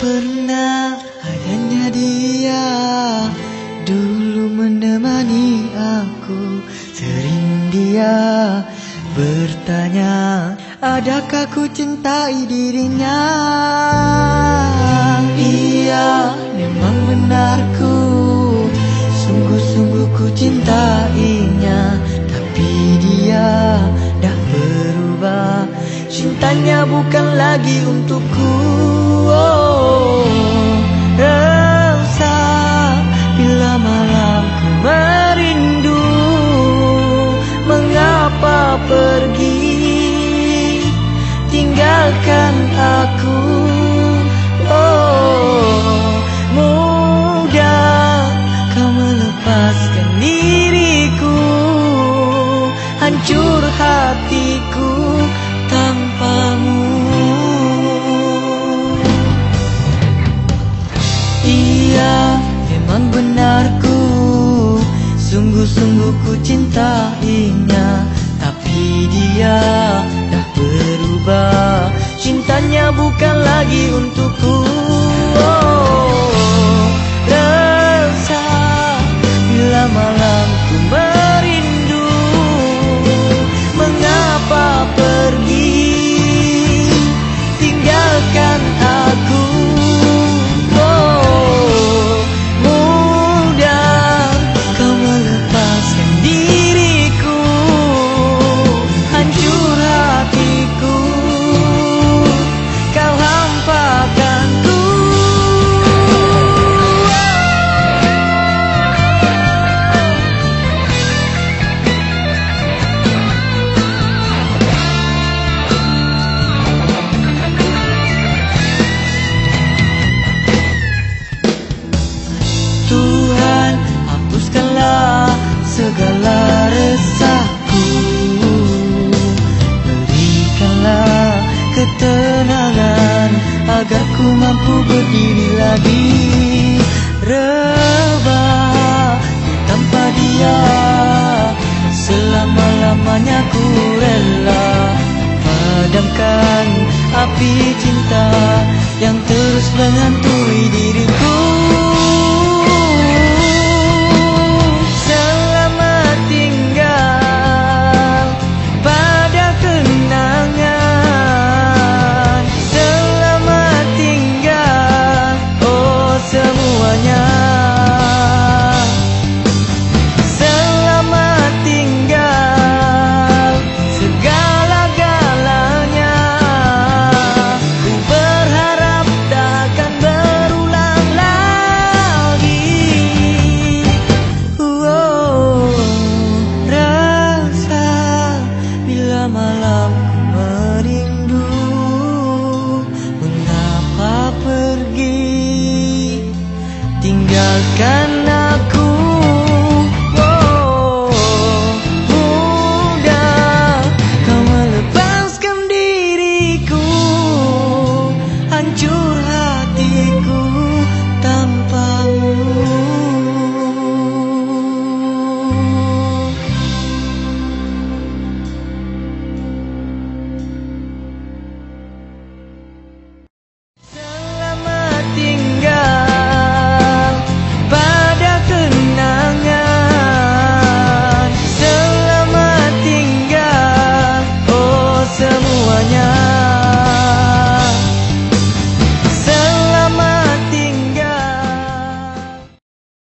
pernah adanya dia Dulu menemani aku. Sering dia bertanya Adakah ku cintai dirinya? Iya memang benarku. Sungguh-sungguh ku cintainya. Tapi dia dah berubah. Cintanya bukan lagi untukku tinggalkan aku Oh mudah kau melepaskan diriku. Hancur hatiku tanpamu. Iya memang benarku. Sungguh-sungguh ku cintainya. Tapi dia dah berubah Cintanya bukan lagi untukku Padamkan api cinta yang terus menghantui diriku and